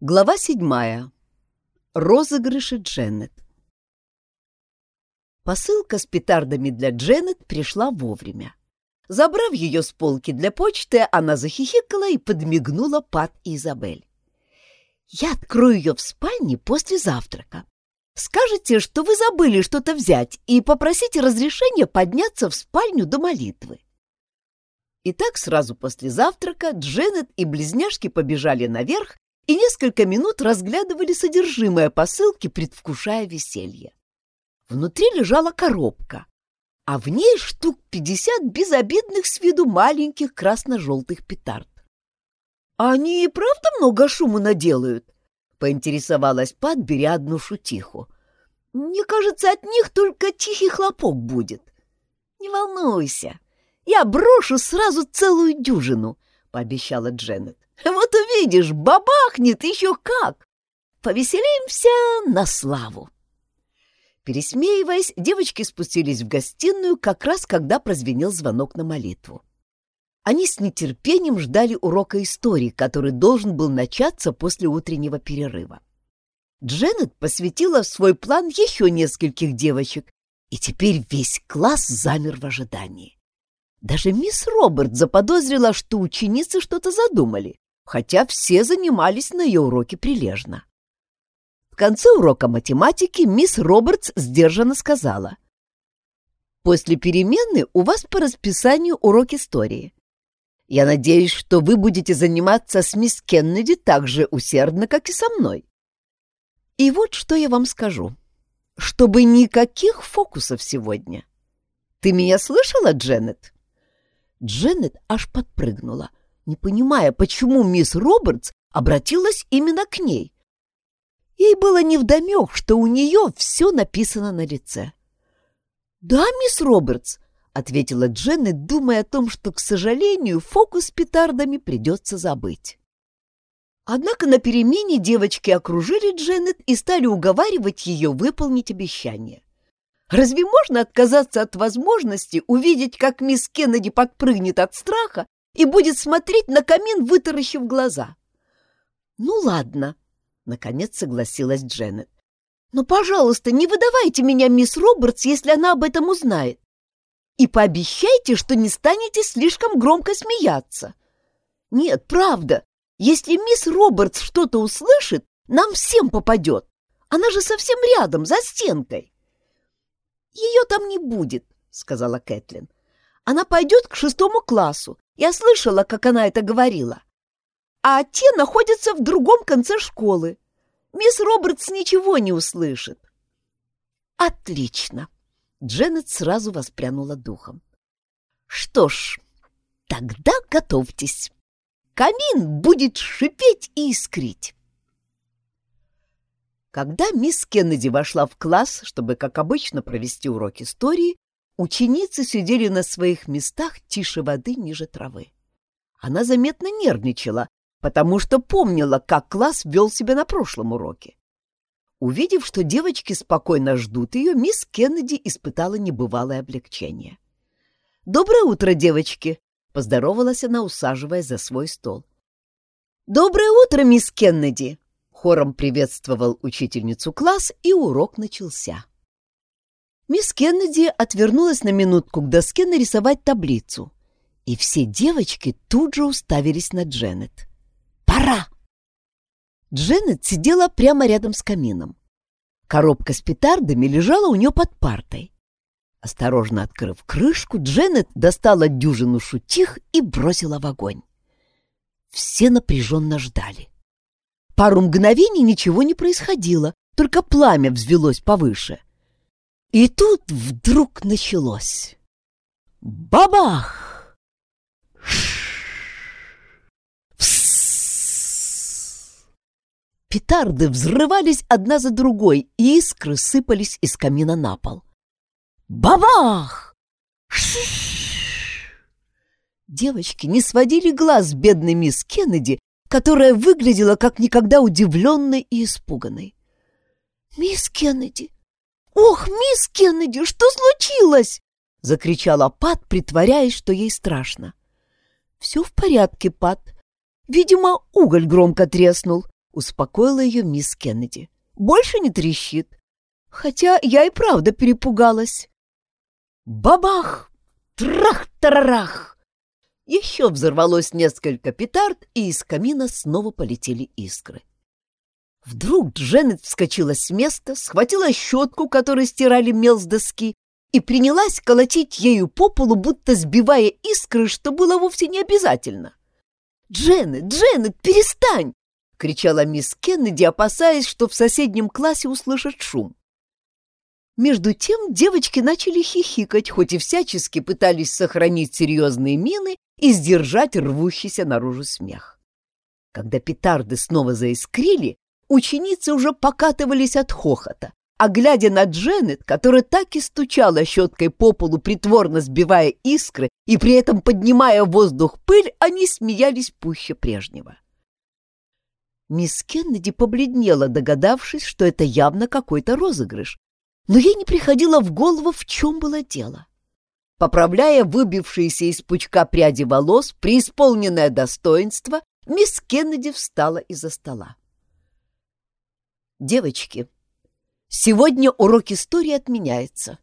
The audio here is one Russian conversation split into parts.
Глава седьмая. Розыгрыши Дженнет. Посылка с петардами для Дженнет пришла вовремя. Забрав ее с полки для почты, она захихикала и подмигнула Пат и Изабель. «Я открою ее в спальне после завтрака. Скажете, что вы забыли что-то взять, и попросите разрешения подняться в спальню до молитвы». И так сразу после завтрака Дженнет и близняшки побежали наверх и несколько минут разглядывали содержимое посылки, предвкушая веселье. Внутри лежала коробка, а в ней штук пятьдесят безобидных с виду маленьких красно-желтых петард. «А они и правда много шума наделают?» — поинтересовалась Пат, беря одну шутиху. «Мне кажется, от них только тихий хлопок будет». «Не волнуйся, я брошу сразу целую дюжину», — пообещала Дженнет. «Вот увидишь, бабахнет еще как! Повеселимся на славу!» Пересмеиваясь, девочки спустились в гостиную как раз когда прозвенел звонок на молитву. Они с нетерпением ждали урока истории, который должен был начаться после утреннего перерыва. Дженнет посвятила в свой план еще нескольких девочек, и теперь весь класс замер в ожидании. Даже мисс Роберт заподозрила, что ученицы что-то задумали, хотя все занимались на ее уроке прилежно. В конце урока математики мисс Робертс сдержанно сказала. «После перемены у вас по расписанию урок истории. Я надеюсь, что вы будете заниматься с мисс Кеннеди так же усердно, как и со мной. И вот что я вам скажу. Чтобы никаких фокусов сегодня. Ты меня слышала, Дженнет?» Дженнет аж подпрыгнула, не понимая, почему мисс Робертс обратилась именно к ней. Ей было невдомек, что у нее все написано на лице. «Да, мисс Робертс», — ответила Дженнет, думая о том, что, к сожалению, фокус с петардами придется забыть. Однако на перемене девочки окружили Дженнет и стали уговаривать ее выполнить обещание. Разве можно отказаться от возможности увидеть, как мисс Кеннеди подпрыгнет от страха и будет смотреть на камин, вытаращив глаза? «Ну ладно», — наконец согласилась Дженнет. «Но, пожалуйста, не выдавайте меня мисс Робертс, если она об этом узнает. И пообещайте, что не станете слишком громко смеяться. Нет, правда, если мисс Робертс что-то услышит, нам всем попадет. Она же совсем рядом, за стенкой». «Ее там не будет», — сказала Кэтлин. «Она пойдет к шестому классу. Я слышала, как она это говорила. А те находятся в другом конце школы. Мисс Робертс ничего не услышит». «Отлично!» — Дженнет сразу воспрянула духом. «Что ж, тогда готовьтесь. Камин будет шипеть и искрить». Когда мисс Кеннеди вошла в класс, чтобы, как обычно, провести урок истории, ученицы сидели на своих местах тише воды ниже травы. Она заметно нервничала, потому что помнила, как класс вел себя на прошлом уроке. Увидев, что девочки спокойно ждут ее, мисс Кеннеди испытала небывалое облегчение. «Доброе утро, девочки!» — поздоровалась она, усаживаясь за свой стол. «Доброе утро, мисс Кеннеди!» Хором приветствовал учительницу класс, и урок начался. Мисс Кеннеди отвернулась на минутку к доске нарисовать таблицу, и все девочки тут же уставились на Дженнет. «Пора!» Дженнет сидела прямо рядом с камином. Коробка с петардами лежала у нее под партой. Осторожно открыв крышку, Дженнет достала дюжину шутих и бросила в огонь. Все напряженно ждали. Пару мгновений ничего не происходило, только пламя взвелось повыше. И тут вдруг началось. Бабах! Петарды взрывались одна за другой, и искры сыпались из камина на пол. Бабах! Девочки не сводили глаз бедной мисс Кеннеди, которая выглядела как никогда удивленной и испуганной. «Мисс Кеннеди! Ох, мисс Кеннеди, что случилось?» — закричала Пат, притворяясь, что ей страшно. «Все в порядке, Пат. Видимо, уголь громко треснул», — успокоила ее мисс Кеннеди. «Больше не трещит. Хотя я и правда перепугалась». Бабах! Трах-тарарах! Еще взорвалось несколько петард, и из камина снова полетели искры. Вдруг Дженнет вскочила с места, схватила щетку, которой стирали мел с доски, и принялась колотить ею по полу, будто сбивая искры, что было вовсе не обязательно. «Дженнет, Дженнет, перестань!» — кричала мисс Кеннеди, опасаясь, что в соседнем классе услышат шум. Между тем девочки начали хихикать, хоть и всячески пытались сохранить серьезные мины и сдержать рвущийся наружу смех. Когда петарды снова заискрили, ученицы уже покатывались от хохота, а глядя на Дженнет, которая так и стучала щеткой по полу, притворно сбивая искры и при этом поднимая в воздух пыль, они смеялись пуще прежнего. Мисс Кеннеди побледнела, догадавшись, что это явно какой-то розыгрыш, но ей не приходило в голову, в чем было дело. Поправляя выбившиеся из пучка пряди волос, преисполненное достоинство, мисс Кеннеди встала из-за стола. «Девочки, сегодня урок истории отменяется.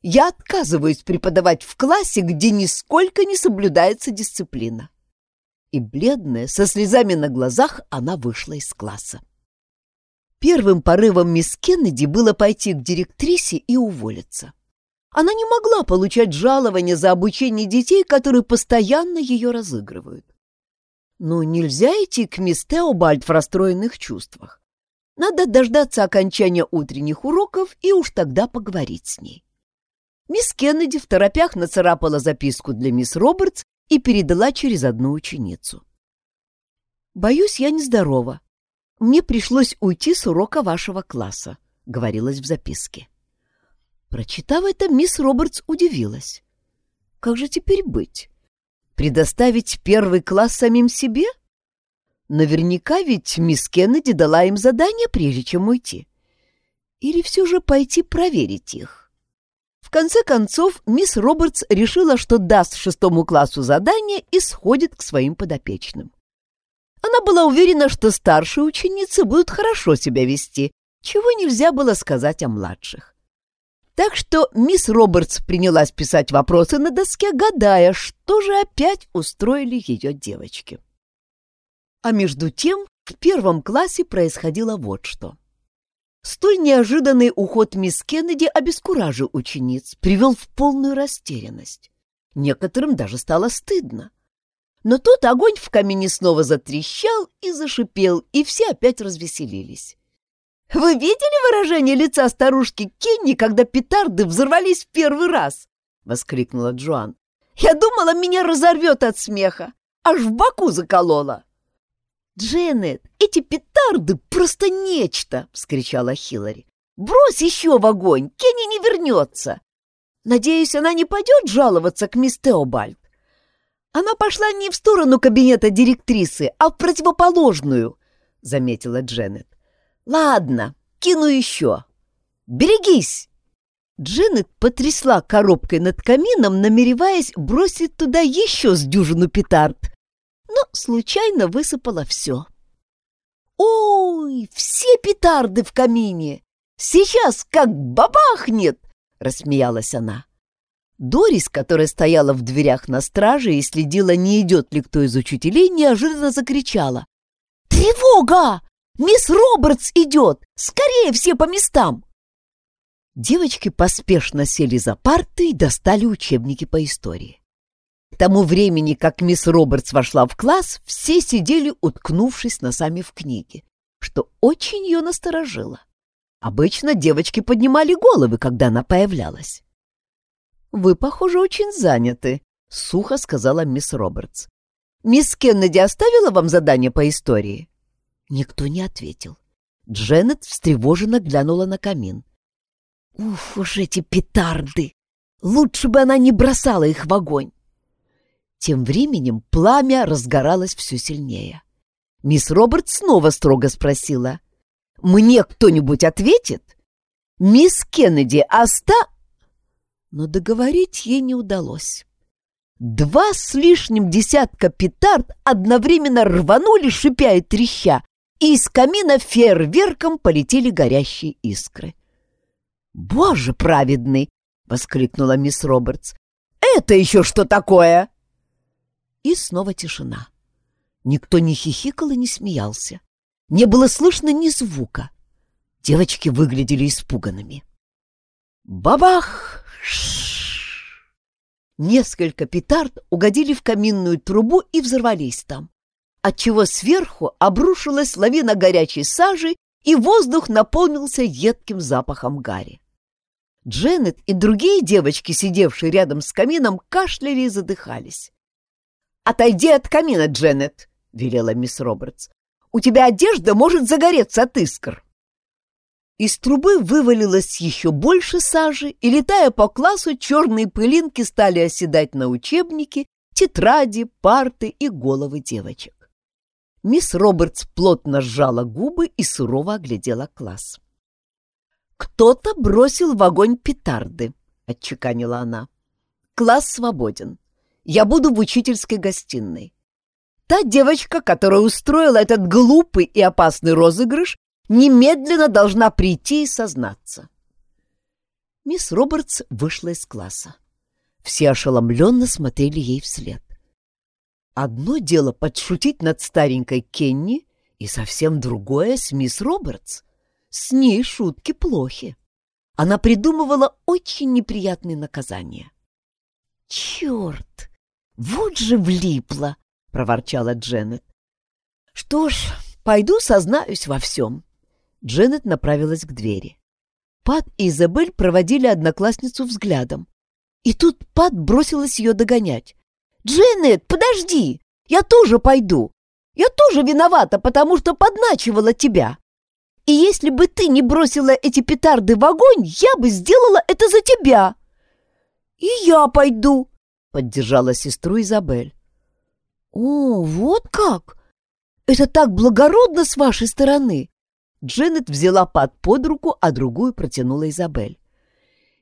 Я отказываюсь преподавать в классе, где нисколько не соблюдается дисциплина». И бледная, со слезами на глазах, она вышла из класса. Первым порывом мисс Кеннеди было пойти к директрисе и уволиться. Она не могла получать жалования за обучение детей, которые постоянно ее разыгрывают. Но нельзя идти к мисс Теобальд в расстроенных чувствах. Надо дождаться окончания утренних уроков и уж тогда поговорить с ней. Мисс Кеннеди в торопях нацарапала записку для мисс Робертс и передала через одну ученицу. «Боюсь, я нездорова. Мне пришлось уйти с урока вашего класса», — говорилось в записке. Прочитав это, мисс Робертс удивилась. «Как же теперь быть? Предоставить первый класс самим себе?» Наверняка ведь мисс Кеннеди дала им задание, прежде чем уйти. Или все же пойти проверить их? В конце концов, мисс Робертс решила, что даст шестому классу задание и сходит к своим подопечным. Она была уверена, что старшие ученицы будут хорошо себя вести, чего нельзя было сказать о младших. Так что мисс Робертс принялась писать вопросы на доске, гадая, что же опять устроили ее девочки. А между тем в первом классе происходило вот что. Столь неожиданный уход мисс Кеннеди обескуражил учениц, привел в полную растерянность. Некоторым даже стало стыдно. Но тут огонь в камине снова затрещал и зашипел, и все опять развеселились. «Вы видели выражение лица старушки Кенни, когда петарды взорвались в первый раз?» — воскликнула Джоан. «Я думала, меня разорвет от смеха. Аж в боку заколола». «Дженнет, эти петарды просто нечто!» — вскричала Хиллари. «Брось еще в огонь, Кенни не вернется! Надеюсь, она не пойдет жаловаться к мисс Теобальд. Она пошла не в сторону кабинета директрисы, а в противоположную», — заметила Дженнет. «Ладно, кину еще. Берегись!» Дженнет потрясла коробкой над камином, намереваясь бросить туда еще с дюжину петард но случайно высыпала все. «Ой, все петарды в камине! Сейчас как бабахнет!» — рассмеялась она. Дорис, которая стояла в дверях на страже и следила, не идет ли кто из учителей, неожиданно закричала. «Тревога! Мисс Робертс идет! Скорее все по местам!» Девочки поспешно сели за парты и достали учебники по истории. К тому времени, как мисс Робертс вошла в класс, все сидели, уткнувшись носами в книги, что очень ее насторожило. Обычно девочки поднимали головы, когда она появлялась. «Вы, похоже, очень заняты», — сухо сказала мисс Робертс. «Мисс Кеннеди оставила вам задание по истории?» Никто не ответил. Дженнет встревоженно глянула на камин. «Уф уж эти петарды! Лучше бы она не бросала их в огонь!» Тем временем пламя разгоралось все сильнее. Мисс Роберт снова строго спросила. «Мне кто-нибудь ответит?» «Мисс Кеннеди, оста...» Но договорить ей не удалось. Два с лишним десятка петард одновременно рванули, шипя и треща, и из камина фейерверком полетели горящие искры. «Боже праведный!» — воскликнула мисс Робертс. «Это еще что такое?» И снова тишина. Никто не хихикал и не смеялся. Не было слышно ни звука. Девочки выглядели испуганными. Бабах! Несколько петард угодили в каминную трубу и взорвались там, отчего сверху обрушилась лавина горячей сажи, и воздух наполнился едким запахом гари. Дженнет и другие девочки, сидевшие рядом с камином, кашляли и задыхались. «Отойди от камина, Дженнет!» — велела мисс Робертс. «У тебя одежда может загореться от искр!» Из трубы вывалилось еще больше сажи, и, летая по классу, черные пылинки стали оседать на учебники, тетради, парты и головы девочек. Мисс Робертс плотно сжала губы и сурово оглядела класс. «Кто-то бросил в огонь петарды», — отчеканила она. «Класс свободен. Я буду в учительской гостиной. Та девочка, которая устроила этот глупый и опасный розыгрыш, немедленно должна прийти и сознаться. Мисс Робертс вышла из класса. Все ошеломленно смотрели ей вслед. Одно дело подшутить над старенькой Кенни, и совсем другое с мисс Робертс. С ней шутки плохи. Она придумывала очень неприятные наказания. «Черт! Вот же влипла!» — проворчала Дженнет. «Что ж, пойду сознаюсь во всем». Дженнет направилась к двери. Пат и Изабель проводили одноклассницу взглядом. И тут Пат бросилась ее догонять. «Дженнет, подожди! Я тоже пойду! Я тоже виновата, потому что подначивала тебя! И если бы ты не бросила эти петарды в огонь, я бы сделала это за тебя!» «И я пойду!» — поддержала сестру Изабель. «О, вот как! Это так благородно с вашей стороны! Дженнет взяла Пат под руку, а другую протянула Изабель.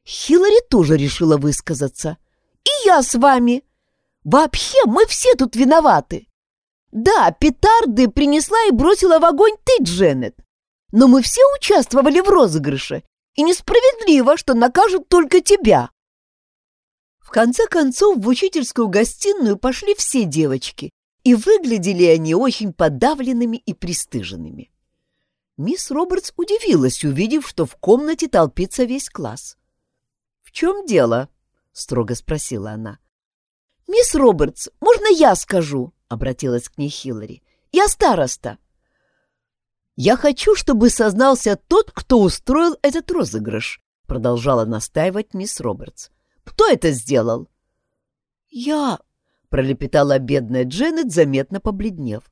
Хиллари тоже решила высказаться. «И я с вами! Вообще мы все тут виноваты! Да, петарды принесла и бросила в огонь ты, Дженнет, но мы все участвовали в розыгрыше, и несправедливо, что накажут только тебя!» В конце концов в учительскую гостиную пошли все девочки, и выглядели они очень подавленными и пристыженными. Мисс Робертс удивилась, увидев, что в комнате толпится весь класс. «В чем дело?» — строго спросила она. «Мисс Робертс, можно я скажу?» — обратилась к ней Хиллари. «Я староста». «Я хочу, чтобы сознался тот, кто устроил этот розыгрыш», — продолжала настаивать мисс Робертс. «Кто это сделал?» «Я», — пролепетала бедная Дженнет, заметно побледнев.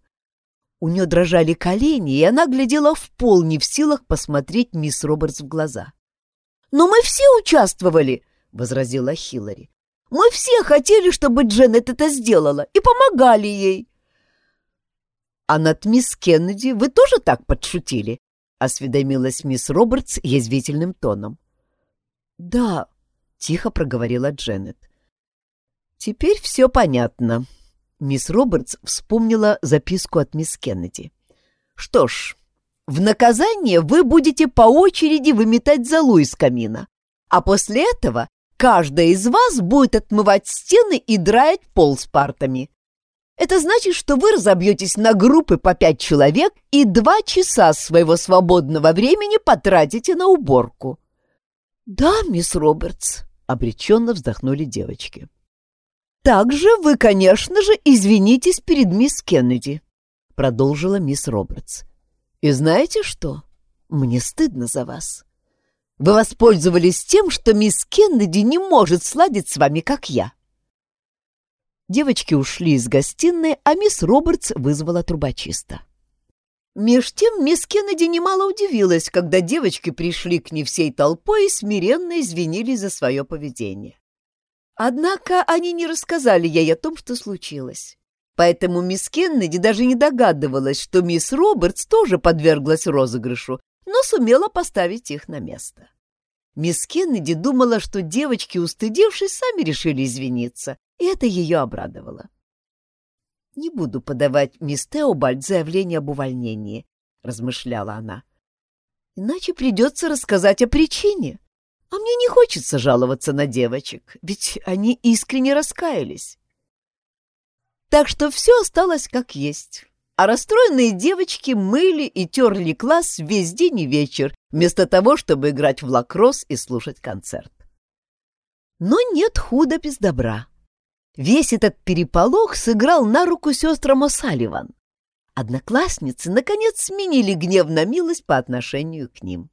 У нее дрожали колени, и она глядела в пол, не в силах посмотреть мисс Робертс в глаза. «Но мы все участвовали!» — возразила Хиллари. «Мы все хотели, чтобы Дженнет это сделала, и помогали ей!» «А над мисс Кеннеди вы тоже так подшутили?» — осведомилась мисс Робертс язвительным тоном. «Да», — тихо проговорила Дженнет. «Теперь все понятно», Мисс Робертс вспомнила записку от мисс Кеннеди. «Что ж, в наказание вы будете по очереди выметать золу из камина, а после этого каждая из вас будет отмывать стены и драить пол с партами. Это значит, что вы разобьетесь на группы по пять человек и два часа своего свободного времени потратите на уборку». «Да, мисс Робертс», — обреченно вздохнули девочки. «Также вы, конечно же, извинитесь перед мисс Кеннеди», — продолжила мисс Робертс. «И знаете что? Мне стыдно за вас. Вы воспользовались тем, что мисс Кеннеди не может сладить с вами, как я». Девочки ушли из гостиной, а мисс Робертс вызвала трубочиста. Меж тем мисс Кеннеди немало удивилась, когда девочки пришли к ней всей толпой и смиренно извинились за свое поведение. Однако они не рассказали ей о том, что случилось. Поэтому мисс Кеннеди даже не догадывалась, что мисс Робертс тоже подверглась розыгрышу, но сумела поставить их на место. Мисс Кеннеди думала, что девочки, устыдившись, сами решили извиниться, и это ее обрадовало. «Не буду подавать мисс Теобальд заявление об увольнении», — размышляла она. «Иначе придется рассказать о причине. А мне не хочется жаловаться на девочек, ведь они искренне раскаялись. Так что все осталось как есть. А расстроенные девочки мыли и терли класс весь день и вечер, вместо того, чтобы играть в лакросс и слушать концерт. Но нет худа без добра. Весь этот переполох сыграл на руку сестрам О'Салливан. Одноклассницы, наконец, сменили гнев на милость по отношению к ним.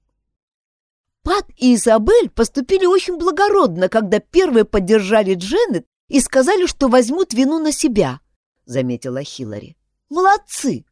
Пат и Изабель поступили очень благородно, когда первые поддержали Дженнет и сказали, что возьмут вину на себя, — заметила Хиллари. Молодцы!